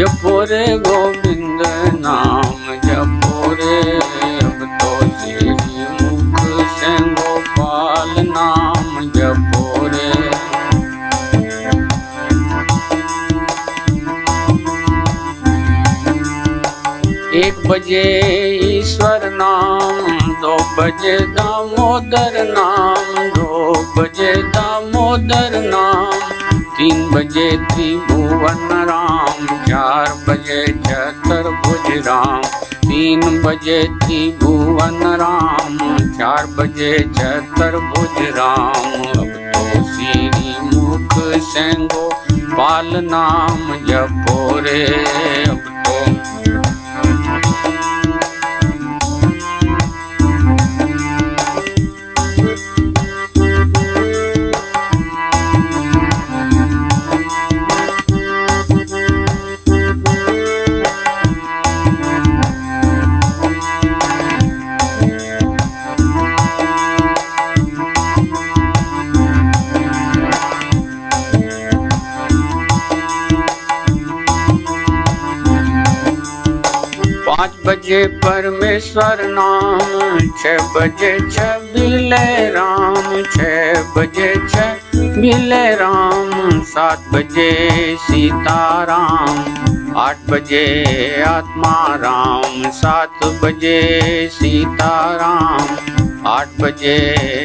जपो रे गोविंद नाम जपो रे अब तो श्री मुख से गोपाल नाम जपो रे एक बजे ईश्वर नाम, दो बजे दामोदर नाम, दो बजे दामोदर नाम। तीन बजे त्रिभुवन राम चार बजे चतुर्भुज राम तीन बजे त्रिभुवन राम चार बजे चतुर्भुज राम अब तो श्री मुख सेंगो पाल नाम जपो रे। अब पाँच बजे परमेश्वर नाम, छह बजे छबिले राम, छह बजे छबिले राम, सात बजे सीताराम, आठ बजे आत्मा राम, सात बजे सीताराम, आठ बजे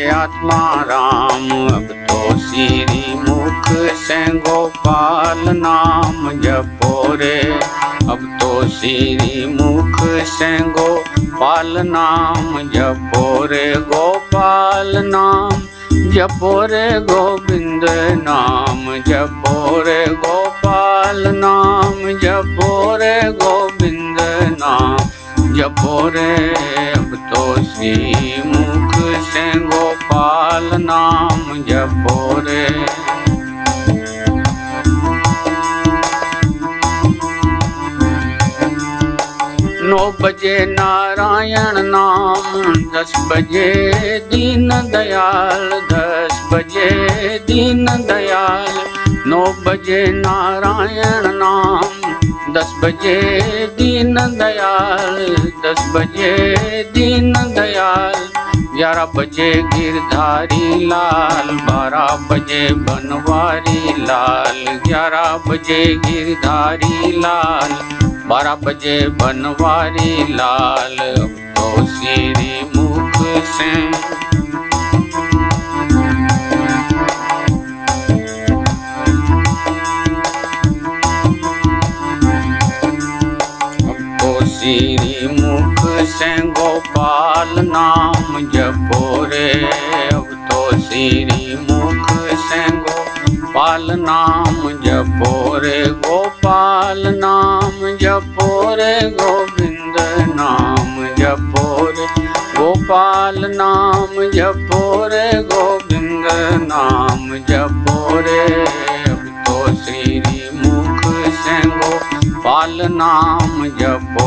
आत्मा राम। अब तो श्री मुख से गोपाल नाम जपो रे। अब तो श्री मुख से गोपाल नाम जपो रे गोपाल नाम, जपो रे गोविंद नाम, जपो रे गोपाल नाम, जपो रे गोविंद नाम, जपो रे। अब तो श्री मुख से गोपाल नाम, जपो रे बजे नारायण नाम, दस बजे दीन दयाल, दस बजे दीन दयाल। नौ बजे नारायण नाम, दस बजे दीन दयाल, दस बजे दीन दयाल। ग्यारह बजे गिरधारी लाल, बारह बजे बनवारी लाल। ग्यारह बजे गिरधारी लाल बारह बजे बनवारी लाल तो श्री मुख से। श्री मुख से गोपाल नाम जपो रे। अब तो श्री मुख से गोपाल नाम नाम जपो रे गोविंद, नाम जपो रे। गोपाल, नाम जपो रे गोविंद, नाम जपो रे। अब तो श्री मुख से गोपाल नाम जपो